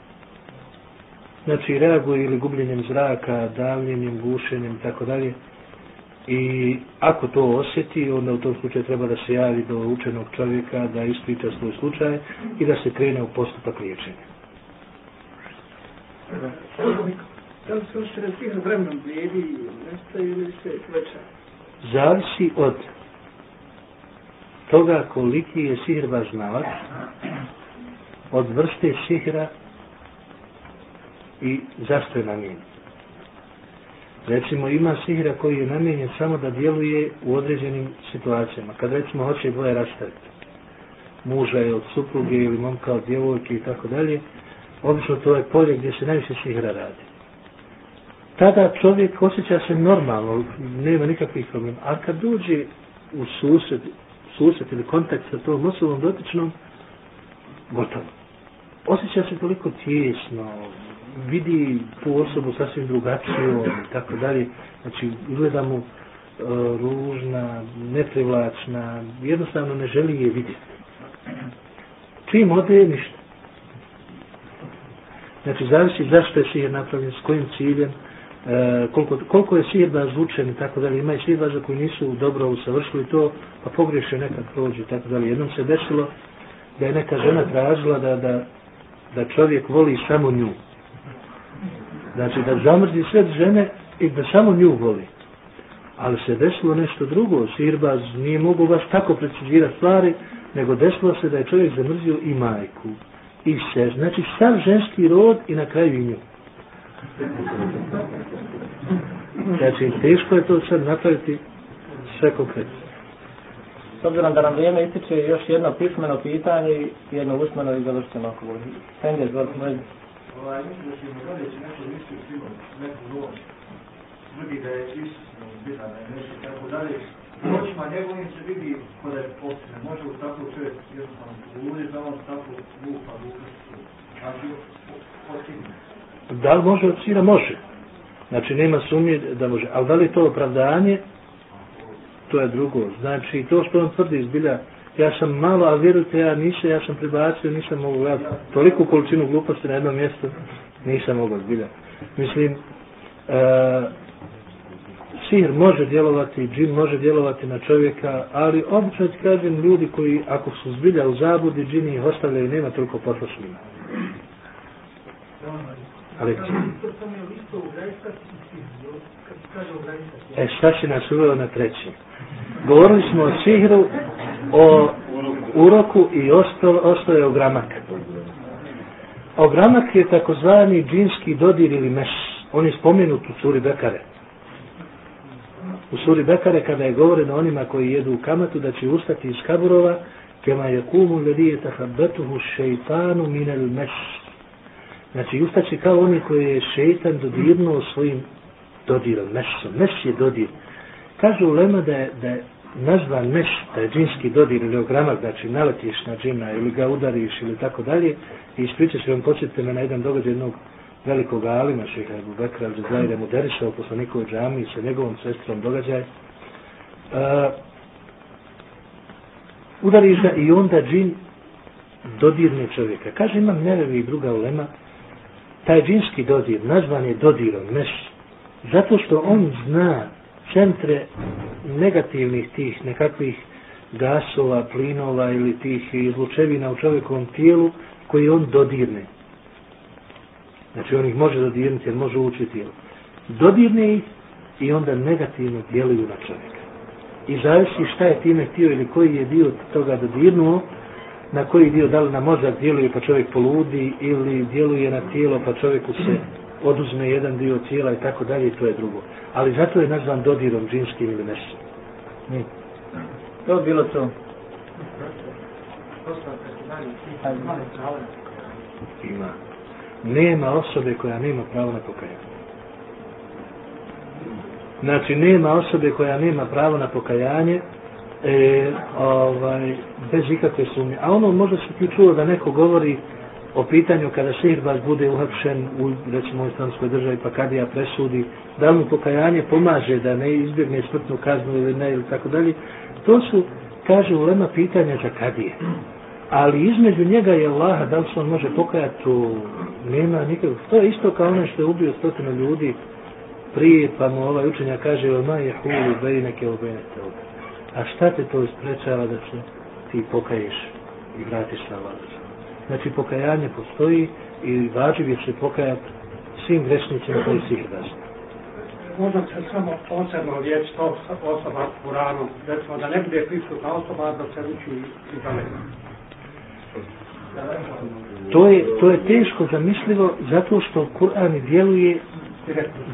Znači reaguje ili gubljenjem zraka, davljenjem, gušenjem i tako dalje. I ako to osjeti, onda u tom slučaju treba da se javi do učenog čovjeka, da ispriča svoj slučaj i da se krene u postupak liječenja. Da li se ušte tih vremenom blijedi, nestaje ili se veća? Zavisi od toga koliki je sihirba znalac, od vrste sihra i zašto je namijenjen. Recimo ima sihra koji je namijenjen samo da djeluje u određenim situacijama. Kad recimo hoće dvoje rastaviti, muža je od supruge ili momka od djevojke i tako dalje, obično to je polje gdje se najviše sihra radi. Tada čovjek osjeća se normalno, nema nikakvih problema. A kad dođe u susret, susret ili kontakt sa tom osobom dotičnom, gotovo osjeća se toliko tijesno, vidi tu osobu sasvim drugačiju i tako dalje. Znači, gleda mu ružna, neprivlačna, jednostavno ne želi je vidjeti. Čim ode, ništa. Znači, zavisi zašto je sihir napravljen, s kojim ciljem, e, koliko, koliko je sihirba zvučen i tako dalje. Ima i sihirbaza koji nisu dobro usavršili to, pa pogriješe nekad prođu i tako dalje. Jednom se desilo da je neka žena tražila da, da, da čovjek voli samo nju. Znači, da zamrzi sve žene i da samo nju voli. Ali se desilo nešto drugo. Sihirbaz nije mogu baš tako precizirati stvari, nego desilo se da je čovjek zamrzio i majku i se, znači sam ženski rod i na kraju i nju. Znači, teško je to sad napraviti sve konkretno. S obzirom da nam vrijeme ističe još jedno pismeno pitanje i jedno usmeno i završeno ako voli. Sende, izvolite, moj. Ovaj, mislim da ćemo gledajući neko misli sigurno, neku noć, drugi da je Isus, bitan da je nešto tako dalje, noćima njegovim se vidi kod je općine. Može u tako čovjek jednostavno uvijek da on tako lupa, lupa Znači, Da li može od sira? Može. Znači, nema sumnje da može. Ali da li je to opravdanje? To je drugo. Znači, to što on tvrdi zbilja, ja sam malo, a vjerujte, ja nisam, ja sam pribacio, nisam mogu, ja toliku količinu gluposti na jednom mjestu nisam mogao zbilja. Mislim, e, sihr može djelovati, džin može djelovati na čovjeka, ali obično ti kažem ljudi koji ako su zbilja u zabudi, džini ih ostavljaju, nema toliko posla s. E, šta si nas uveo na treći? Govorili smo o sihru, o uroku i ostalo, ostalo je ogramak. Ogramak je takozvani džinski dodir ili meš. On je spomenut u suri Bekare u suri Bekare kada je govoreno onima koji jedu u kamatu da će ustati iz kaburova kema je kumu ledije tahabbatuhu šeitanu minel meš. Znači ustaći kao oni koji je šeitan dodirnuo svojim dodirom, mešom. Meš je dodir. Kažu u Lema da je, da je nazvan meš, da je džinski dodir ili ogramak, znači naletiš na džina ili ga udariš ili tako dalje. I ispričat ću vam, posjetite me na jedan događaj jednog velikog alima šeha Ebu Bekra al-Džazaire Muderisha u poslanikovoj džami sa njegovom sestrom događaj. Uh, udariš ga i onda džin dodirne čovjeka. Kaže imam nevevi i druga ulema, taj džinski dodir, nazvan je dodirom, meš, zato što on zna centre negativnih tih nekakvih gasova, plinova ili tih izlučevina u čovjekovom tijelu koji on dodirne. Znači on ih može dodirnuti jer može ući tijelo. Dodirne ih i onda negativno djeluju na čovjeka. I zavisi šta je time htio ili koji je dio toga dodirnuo, na koji dio, da li na mozak djeluje pa čovjek poludi ili djeluje na tijelo pa čovjeku se oduzme jedan dio tijela i tako dalje, to je drugo. Ali zato je nazvan dodirom džinskim ili nešto. Nije. To je bilo to. Ima nema osobe koja nema pravo na pokajanje. Znači, nema osobe koja nema pravo na pokajanje e, ovaj, bez ikakve sumnje. A ono možda se ti čuo da neko govori o pitanju kada sihirbaz bude uhapšen u, recimo, islamskoj državi, pa kad ja presudi, da mu pokajanje pomaže da ne izbjegne smrtnu kaznu ili ne, ili tako dalje. To su, kaže, ulema pitanja za kadije ali između njega i Allaha, da li se on može pokajati, to nema nikakvog. To je isto kao ono što je ubio stotinu ljudi prije, pa mu ovaj učenja kaže, ma je hulu, bej neke obenete A šta te to isprečava da se ti pokaješ i vratiš na Allah? Znači, pokajanje postoji i važiv je se pokajati svim grešnicima koji si daži. Možda se samo posebno riječ to osoba u ranu, recimo da ne bude prisutna osoba da se uči i daleko. To je, to je teško zamislivo zato što Kur'an djeluje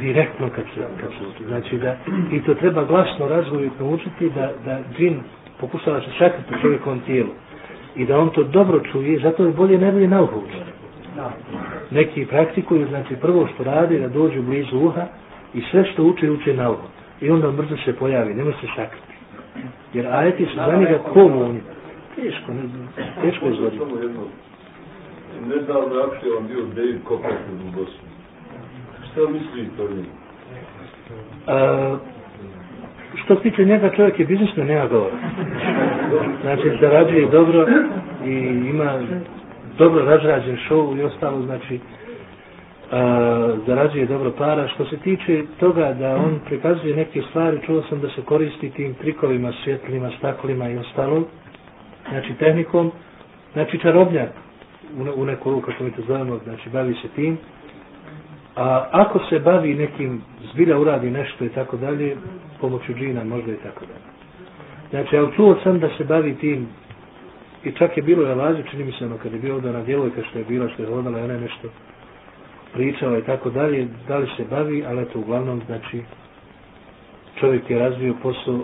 direktno kad se, kad se Znači da, i to treba glasno razgovoriti naučiti da, da džin pokušava se sakriti u čovjekovom tijelu. I da on to dobro čuje, zato je bolje najbolje na uhu Neki praktikuju, znači prvo što radi, da dođu blizu uha i sve što uče, uče na uhu. I onda brzo se pojavi, nema se sakriti. Jer ajeti su za njega komunji. Teško, ne, teško izvoditi. Nedavno je aktualan bio David Copperfield u Bosni. Šta misli to njim? što se tiče njega čovjek je biznismen, nema govora. Znači, zarađuje dobro i ima dobro razrađen show i ostalo, znači, a, zarađuje dobro para. Što se tiče toga da on prikazuje neke stvari, čuo sam da se koristi tim trikovima, svjetlima, staklima i ostalom, znači tehnikom, znači čarobnjak u, u neku kako mi to zovemo, znači bavi se tim. A ako se bavi nekim, zbilja uradi nešto i tako dalje, pomoću džina možda i tako dalje. Znači, ali čuo sam da se bavi tim, i čak je bilo Jelazi, čini mi se ono, kad je bilo da na djevojka što je bila, što je hodala, ona nešto pričala i tako dalje, da li se bavi, ali eto, uglavnom, znači, čovjek je razvio posao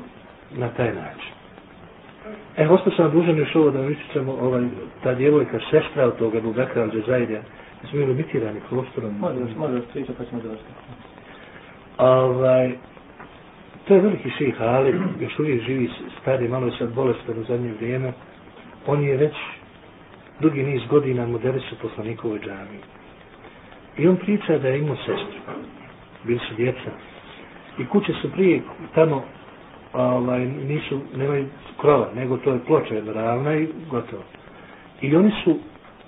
na taj način. E, ostao sam dužan još ovo da vam ovaj, ta djevojka, sestra od toga, Bubekra Al-Džezajrija, da smo limitirani prostorom. Može, može, priča pa ćemo završiti. Ovaj, to je veliki ših, ali još uvijek živi stari, malo je sad bolestan u zadnje vrijeme. On je već dugi niz godina moderisu poslanikovoj džami. I on priča da je imao sestru. Bili su djeca. I kuće su prije tamo ovaj, nisu, nemaju krova, nego to je ploča jedna ravna i gotovo. I oni su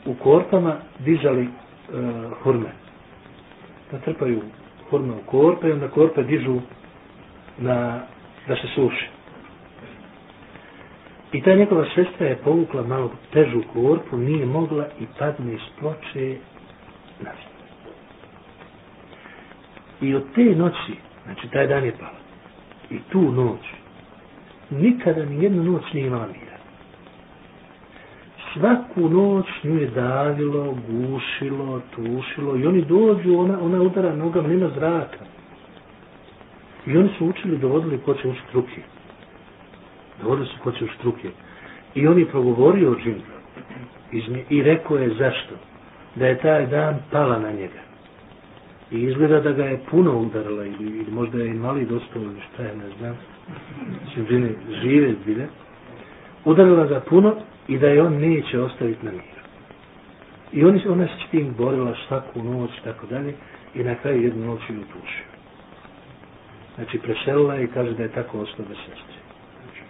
u korpama dizali hurme. Da trpaju hurme u korpe i onda korpe dižu na, da se suši. I ta njegova sestra je povukla malo težu korpu, nije mogla i padne iz ploče na I od te noći, znači taj dan je pala, i tu noć, nikada ni jednu noć nije imala. Svaku noć nju je davilo, gušilo, tušilo i oni dođu, ona, ona udara nogama, nema zraka. I oni su učili, dovodili ko će učiti ruke. Dovodili su ko će učiti ruke. I on je progovorio o džinu. I rekao je zašto. Da je taj dan pala na njega. I izgleda da ga je puno udarala ili, ili možda je invalid ostao ili šta je, ne znam. Džine žive zbile. Udarila ga puno i da je on neće ostaviti na miru. I oni, ona se s tim borila svaku noć tako dalje i na kraju jednu noć ju utušio. Znači, preselila i kaže da je tako ostao bez sestre. Znači,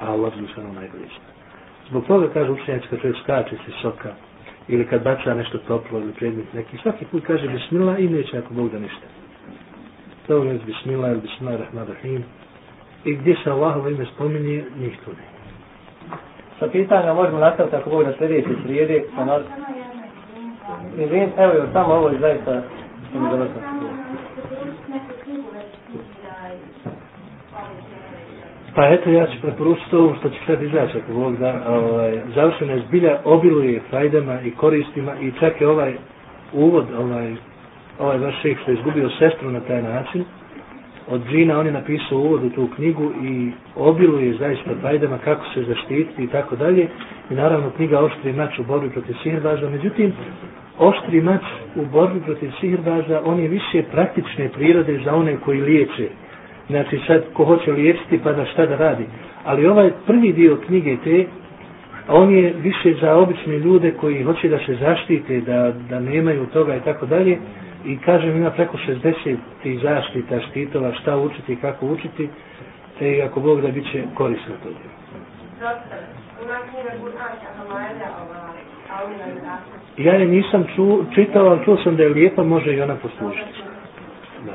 a Allah mu samo najbolje zna. Zbog toga kaže učenjac kad čovjek skače se soka ili kad baca nešto toplo ili predmet neki, svaki put kaže bismillah i neće ako Bog da ništa. To je bismillah ili bismillah rahman rahim. I gdje se Allahovo ime spominje, njih tu ne. Sa pitanja možemo nastaviti ako da sljedeći srijedi. Izvin, evo je samo ovo je zaista što mi. Pa eto, ja ću preporučiti ovo što će sad izaći, ako Bog da, ovaj, završena je zbilja, obiluje fajdama i koristima i čak je ovaj uvod, ovaj, ovaj vaš šeh što je izgubio sestru na taj način, od džina on je napisao uvod u tu knjigu i obiluje zaista fajdama kako se zaštititi i tako dalje. I naravno knjiga Oštri mač u borbi protiv sihirbaža, međutim, Oštri mač u borbi protiv sihirbaža, on je više praktične prirode za one koji liječe znači sad ko hoće liječiti pa da šta da radi. Ali ovaj prvi dio knjige te, on je više za obične ljude koji hoće da se zaštite, da, da nemaju toga i tako dalje. I kažem ima preko 60 tih zaštita, štitova, šta učiti i kako učiti. Te ako Bog da bit će korisno to. Ja je nisam ču, čitao, ali čuo sam da je lijepa, može i ona poslužiti. Da.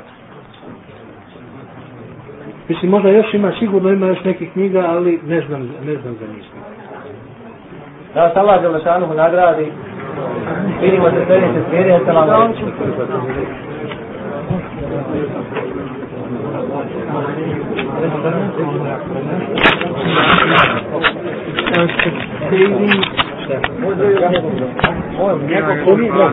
Mislim, možda još ima, sigurno ima još nekih knjiga, ali ne znam, ne znam za njih. Da vas Allah nagradi. Feeling was the service is very Thank you.